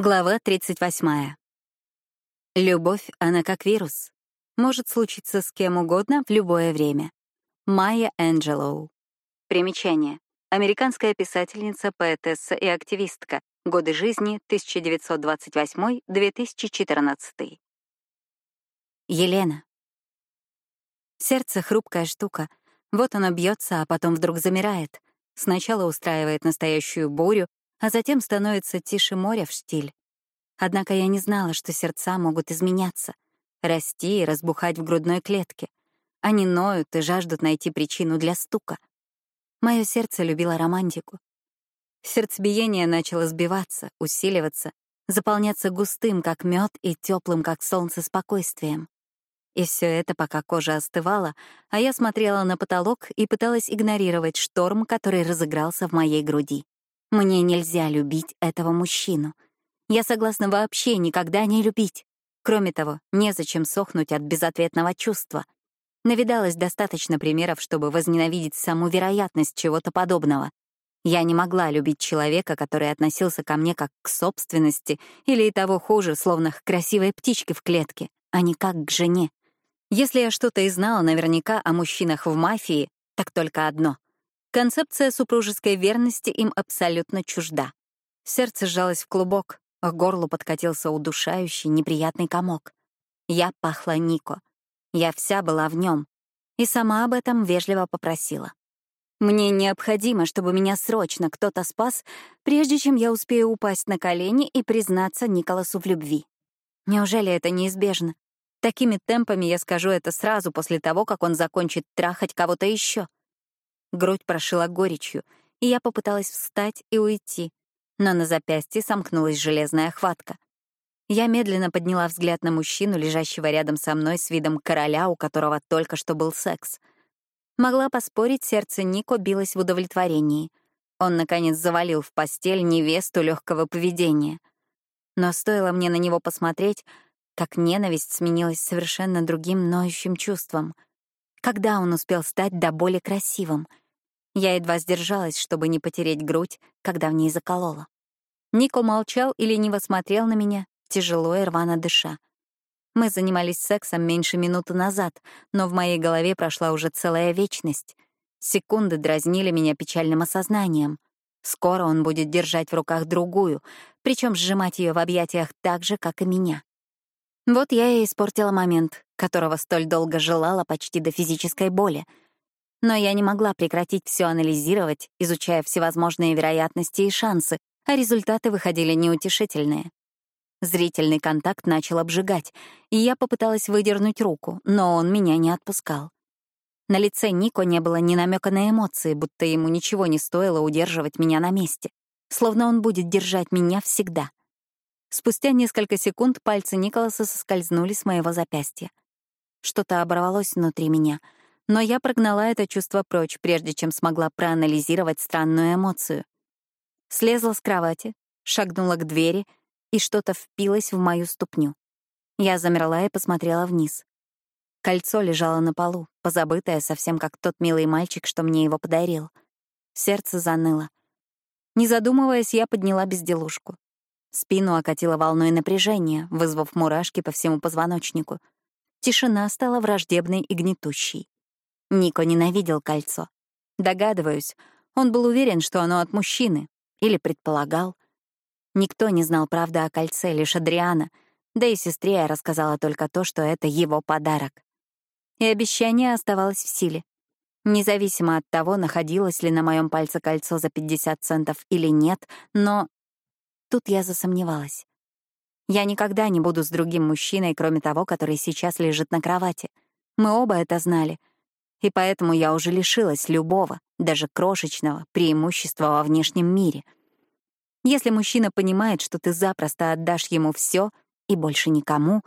Глава 38. Любовь, она как вирус. Может случиться с кем угодно в любое время. Майя Энджелоу. Примечание. Американская писательница, поэтесса и активистка. Годы жизни 1928-2014. Елена. Сердце — хрупкая штука. Вот оно бьется, а потом вдруг замирает. Сначала устраивает настоящую бурю, а затем становится тише моря в штиль. Однако я не знала, что сердца могут изменяться, расти и разбухать в грудной клетке. Они ноют и жаждут найти причину для стука. Мое сердце любило романтику. Сердцебиение начало сбиваться, усиливаться, заполняться густым, как мед, и теплым, как солнце, спокойствием. И все это, пока кожа остывала, а я смотрела на потолок и пыталась игнорировать шторм, который разыгрался в моей груди. Мне нельзя любить этого мужчину. Я согласна вообще никогда не любить. Кроме того, незачем сохнуть от безответного чувства. Навидалось достаточно примеров, чтобы возненавидеть саму вероятность чего-то подобного. Я не могла любить человека, который относился ко мне как к собственности, или и того хуже, словно к красивой птичке в клетке, а не как к жене. Если я что-то и знала наверняка о мужчинах в мафии, так только одно — Концепция супружеской верности им абсолютно чужда. Сердце сжалось в клубок, а горлу подкатился удушающий, неприятный комок. Я пахла Нико. Я вся была в нем. И сама об этом вежливо попросила. Мне необходимо, чтобы меня срочно кто-то спас, прежде чем я успею упасть на колени и признаться Николасу в любви. Неужели это неизбежно? Такими темпами я скажу это сразу после того, как он закончит трахать кого-то еще. Грудь прошила горечью, и я попыталась встать и уйти, но на запястье сомкнулась железная хватка. Я медленно подняла взгляд на мужчину, лежащего рядом со мной с видом короля, у которого только что был секс. Могла поспорить, сердце Нико билось в удовлетворении. Он, наконец, завалил в постель невесту легкого поведения. Но стоило мне на него посмотреть, как ненависть сменилась совершенно другим ноющим чувством. Когда он успел стать до боли красивым — я едва сдержалась, чтобы не потереть грудь, когда в ней заколола. Нико молчал и лениво смотрел на меня, тяжело и рвано дыша. Мы занимались сексом меньше минуты назад, но в моей голове прошла уже целая вечность. Секунды дразнили меня печальным осознанием. Скоро он будет держать в руках другую, причем сжимать ее в объятиях так же, как и меня. Вот я и испортила момент, которого столь долго желала почти до физической боли — но я не могла прекратить все анализировать, изучая всевозможные вероятности и шансы, а результаты выходили неутешительные. Зрительный контакт начал обжигать, и я попыталась выдернуть руку, но он меня не отпускал. На лице Нико не было ни намека на эмоции, будто ему ничего не стоило удерживать меня на месте, словно он будет держать меня всегда. Спустя несколько секунд пальцы Николаса соскользнули с моего запястья. Что-то оборвалось внутри меня — но я прогнала это чувство прочь, прежде чем смогла проанализировать странную эмоцию. Слезла с кровати, шагнула к двери, и что-то впилось в мою ступню. Я замерла и посмотрела вниз. Кольцо лежало на полу, позабытое, совсем как тот милый мальчик, что мне его подарил. Сердце заныло. Не задумываясь, я подняла безделушку. Спину окатила волной напряжения, вызвав мурашки по всему позвоночнику. Тишина стала враждебной и гнетущей. Нико ненавидел кольцо. Догадываюсь, он был уверен, что оно от мужчины, или предполагал. Никто не знал правды о кольце, лишь Адриана, да и сестре я рассказала только то, что это его подарок. И обещание оставалось в силе. Независимо от того, находилось ли на моем пальце кольцо за 50 центов или нет, но тут я засомневалась. Я никогда не буду с другим мужчиной, кроме того, который сейчас лежит на кровати. Мы оба это знали, и поэтому я уже лишилась любого, даже крошечного, преимущества во внешнем мире. Если мужчина понимает, что ты запросто отдашь ему все и больше никому,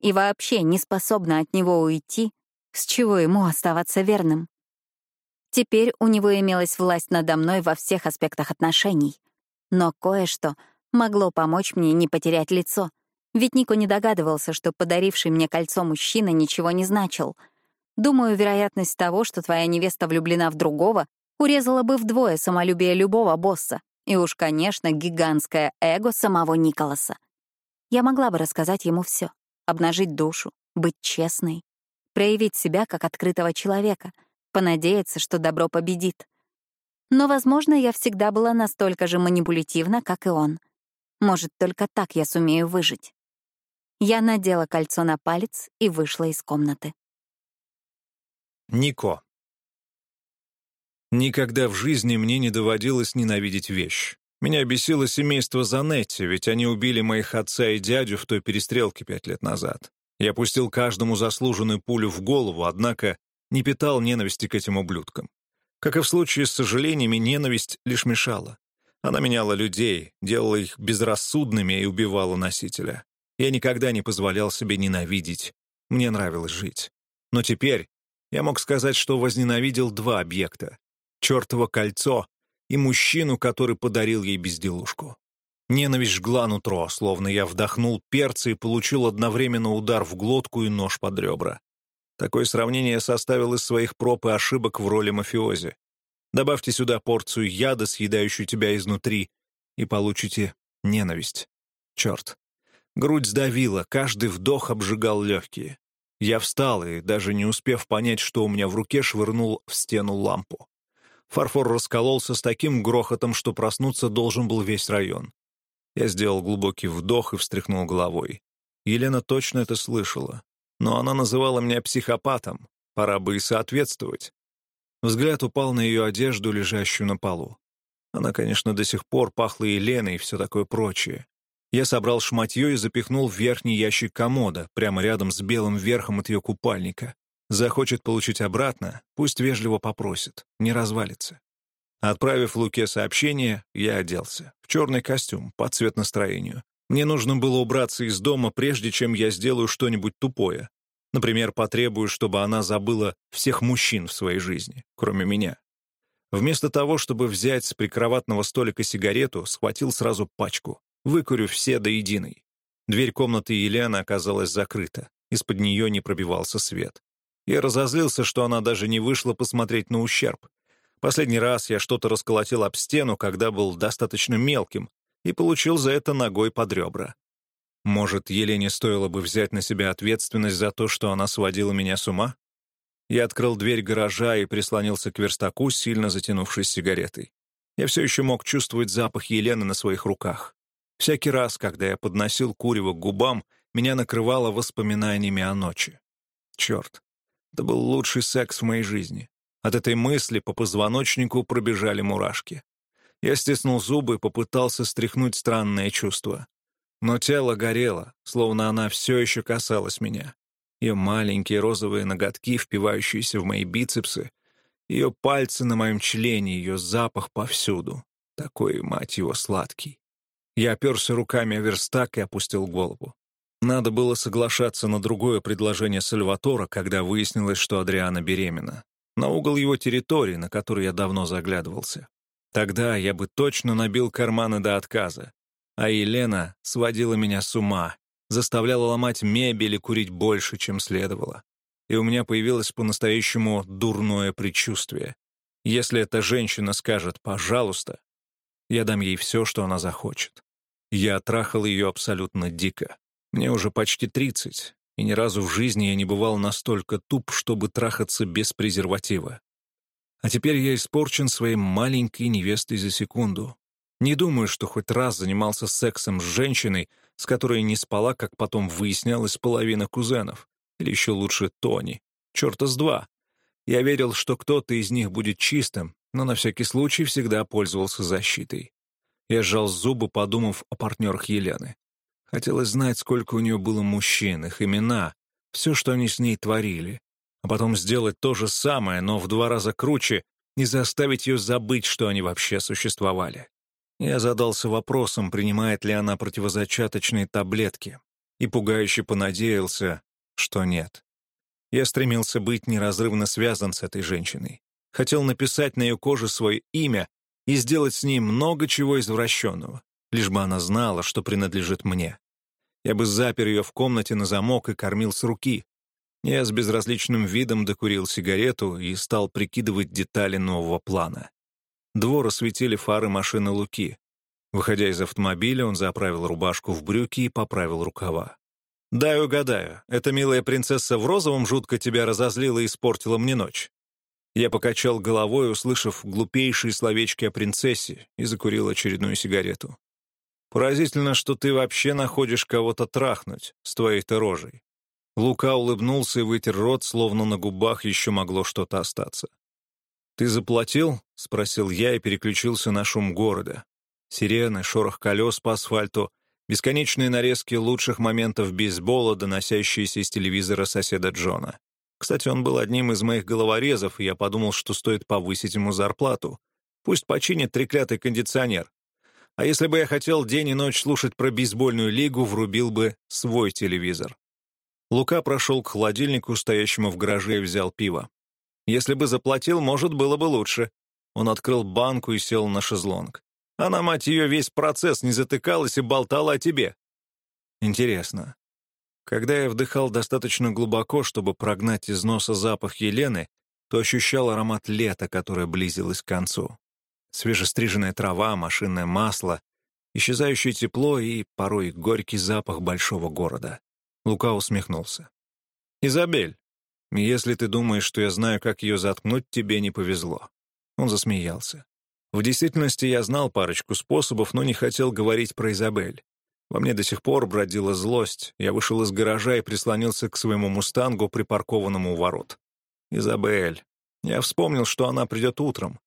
и вообще не способна от него уйти, с чего ему оставаться верным? Теперь у него имелась власть надо мной во всех аспектах отношений. Но кое-что могло помочь мне не потерять лицо. Ведь Нико не догадывался, что подаривший мне кольцо мужчина ничего не значил — Думаю, вероятность того, что твоя невеста влюблена в другого, урезала бы вдвое самолюбие любого босса, И уж, конечно, гигантское эго самого Николаса. Я могла бы рассказать ему все, обнажить душу, быть честной, проявить себя как открытого человека, понадеяться, что добро победит. Но, возможно, я всегда была настолько же манипулятивна, как и он. Может, только так я сумею выжить. Я надела кольцо на палец и вышла из комнаты. Нико. Никогда в жизни мне не доводилось ненавидеть вещь. Меня бесило семейство Занетти, ведь они убили моих отца и дядю в той перестрелке пять лет назад. Я пустил каждому заслуженную пулю в голову, однако не питал ненависти к этим ублюдкам. Как и в случае с сожалениями, ненависть лишь мешала. Она меняла людей, делала их безрассудными и убивала носителя. Я никогда не позволял себе ненавидеть. Мне нравилось жить. Но теперь я мог сказать, что возненавидел два объекта — чертово кольцо и мужчину, который подарил ей безделушку. Ненависть жгла нутро, словно я вдохнул перца и получил одновременно удар в глотку и нож под ребра. Такое сравнение я составил из своих проб и ошибок в роли мафиози. Добавьте сюда порцию яда, съедающую тебя изнутри, и получите ненависть. Черт. Грудь сдавила, каждый вдох обжигал легкие. Я встал и, даже не успев понять, что у меня в руке, швырнул в стену лампу. Фарфор раскололся с таким грохотом, что проснуться должен был весь район. Я сделал глубокий вдох и встряхнул головой. Елена точно это слышала. Но она называла меня психопатом. Пора бы и соответствовать. Взгляд упал на ее одежду, лежащую на полу. Она, конечно, до сих пор пахла Еленой и все такое прочее. Я собрал шматье и запихнул в верхний ящик комода, прямо рядом с белым верхом от ее купальника. Захочет получить обратно, пусть вежливо попросит, не развалится. Отправив Луке сообщение, я оделся. В черный костюм, под цвет настроению. Мне нужно было убраться из дома, прежде чем я сделаю что-нибудь тупое. Например, потребую, чтобы она забыла всех мужчин в своей жизни, кроме меня. Вместо того, чтобы взять с прикроватного столика сигарету, схватил сразу пачку. Выкурю все до единой. Дверь комнаты Елены оказалась закрыта. Из-под нее не пробивался свет. Я разозлился, что она даже не вышла посмотреть на ущерб. Последний раз я что-то расколотил об стену, когда был достаточно мелким, и получил за это ногой под ребра. Может, Елене стоило бы взять на себя ответственность за то, что она сводила меня с ума? Я открыл дверь гаража и прислонился к верстаку, сильно затянувшись сигаретой. Я все еще мог чувствовать запах Елены на своих руках. Всякий раз, когда я подносил курево к губам, меня накрывало воспоминаниями о ночи. Черт, это был лучший секс в моей жизни. От этой мысли по позвоночнику пробежали мурашки. Я стиснул зубы и попытался стряхнуть странное чувство. Но тело горело, словно она все еще касалась меня. Ее маленькие розовые ноготки, впивающиеся в мои бицепсы, ее пальцы на моем члене, ее запах повсюду. Такой, мать его, сладкий. Я оперся руками о верстак и опустил голову. Надо было соглашаться на другое предложение Сальватора, когда выяснилось, что Адриана беременна. На угол его территории, на который я давно заглядывался. Тогда я бы точно набил карманы до отказа. А Елена сводила меня с ума, заставляла ломать мебель и курить больше, чем следовало. И у меня появилось по-настоящему дурное предчувствие. Если эта женщина скажет «пожалуйста», я дам ей все, что она захочет. Я трахал ее абсолютно дико. Мне уже почти тридцать, и ни разу в жизни я не бывал настолько туп, чтобы трахаться без презерватива. А теперь я испорчен своей маленькой невестой за секунду. Не думаю, что хоть раз занимался сексом с женщиной, с которой не спала, как потом выяснялось, половина кузенов. Или еще лучше Тони. Черта с два. Я верил, что кто-то из них будет чистым, но на всякий случай всегда пользовался защитой. Я сжал зубы, подумав о партнерах Елены. Хотелось знать, сколько у нее было мужчин, их имена, все, что они с ней творили а потом сделать то же самое, но в два раза круче, и заставить ее забыть, что они вообще существовали. Я задался вопросом, принимает ли она противозачаточные таблетки, и пугающе понадеялся, что нет. Я стремился быть неразрывно связан с этой женщиной. Хотел написать на ее коже свое имя и сделать с ней много чего извращенного, лишь бы она знала, что принадлежит мне. Я бы запер ее в комнате на замок и кормил с руки, я с безразличным видом докурил сигарету и стал прикидывать детали нового плана. Двор осветили фары машины Луки. Выходя из автомобиля, он заправил рубашку в брюки и поправил рукава. «Дай угадаю, эта милая принцесса в розовом жутко тебя разозлила и испортила мне ночь». Я покачал головой, услышав глупейшие словечки о принцессе, и закурил очередную сигарету. «Поразительно, что ты вообще находишь кого-то трахнуть с твоей-то рожей». Лука улыбнулся и вытер рот, словно на губах еще могло что-то остаться. «Ты заплатил?» — спросил я и переключился на шум города. Сирены, шорох колес по асфальту, бесконечные нарезки лучших моментов бейсбола, доносящиеся из телевизора соседа Джона. Кстати, он был одним из моих головорезов, и я подумал, что стоит повысить ему зарплату. Пусть починит треклятый кондиционер. А если бы я хотел день и ночь слушать про бейсбольную лигу, врубил бы свой телевизор. Лука прошел к холодильнику, стоящему в гараже, и взял пиво. Если бы заплатил, может, было бы лучше. Он открыл банку и сел на шезлонг. Она, мать ее, весь процесс не затыкалась и болтала о тебе. Интересно. Когда я вдыхал достаточно глубоко, чтобы прогнать из носа запах Елены, то ощущал аромат лета, которое близилось к концу. Свежестриженная трава, машинное масло, исчезающее тепло и порой горький запах большого города. Лука усмехнулся. «Изабель, если ты думаешь, что я знаю, как ее заткнуть, тебе не повезло». Он засмеялся. В действительности я знал парочку способов, но не хотел говорить про Изабель. Во мне до сих пор бродила злость. Я вышел из гаража и прислонился к своему «Мустангу», припаркованному у ворот. Изабель. Я вспомнил, что она придет утром.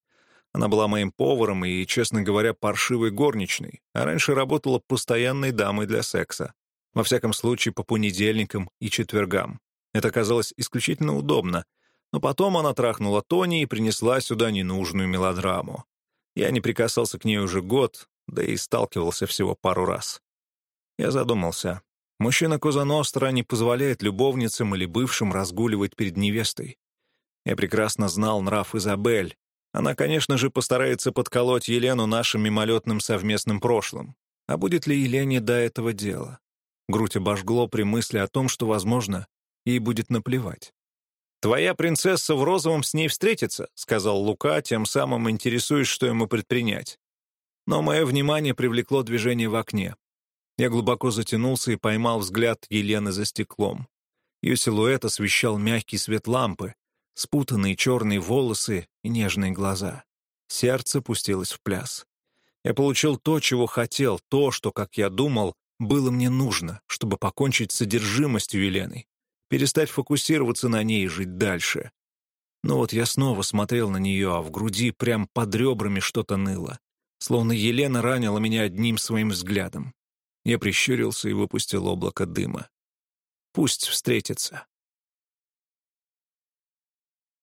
Она была моим поваром и, честно говоря, паршивой горничной, а раньше работала постоянной дамой для секса. Во всяком случае, по понедельникам и четвергам. Это казалось исключительно удобно. Но потом она трахнула Тони и принесла сюда ненужную мелодраму. Я не прикасался к ней уже год, да и сталкивался всего пару раз. Я задумался. Мужчина Коза Ностра не позволяет любовницам или бывшим разгуливать перед невестой. Я прекрасно знал нрав Изабель. Она, конечно же, постарается подколоть Елену нашим мимолетным совместным прошлым. А будет ли Елене до этого дела? Грудь обожгло при мысли о том, что, возможно, ей будет наплевать. «Твоя принцесса в розовом с ней встретится», — сказал Лука, тем самым интересуясь, что ему предпринять. Но мое внимание привлекло движение в окне. Я глубоко затянулся и поймал взгляд Елены за стеклом. Ее силуэт освещал мягкий свет лампы, спутанные черные волосы и нежные глаза. Сердце пустилось в пляс. Я получил то, чего хотел, то, что, как я думал, было мне нужно, чтобы покончить с содержимостью Елены перестать фокусироваться на ней и жить дальше. Но вот я снова смотрел на нее, а в груди прям под ребрами что-то ныло. Словно Елена ранила меня одним своим взглядом. Я прищурился и выпустил облако дыма. Пусть встретится.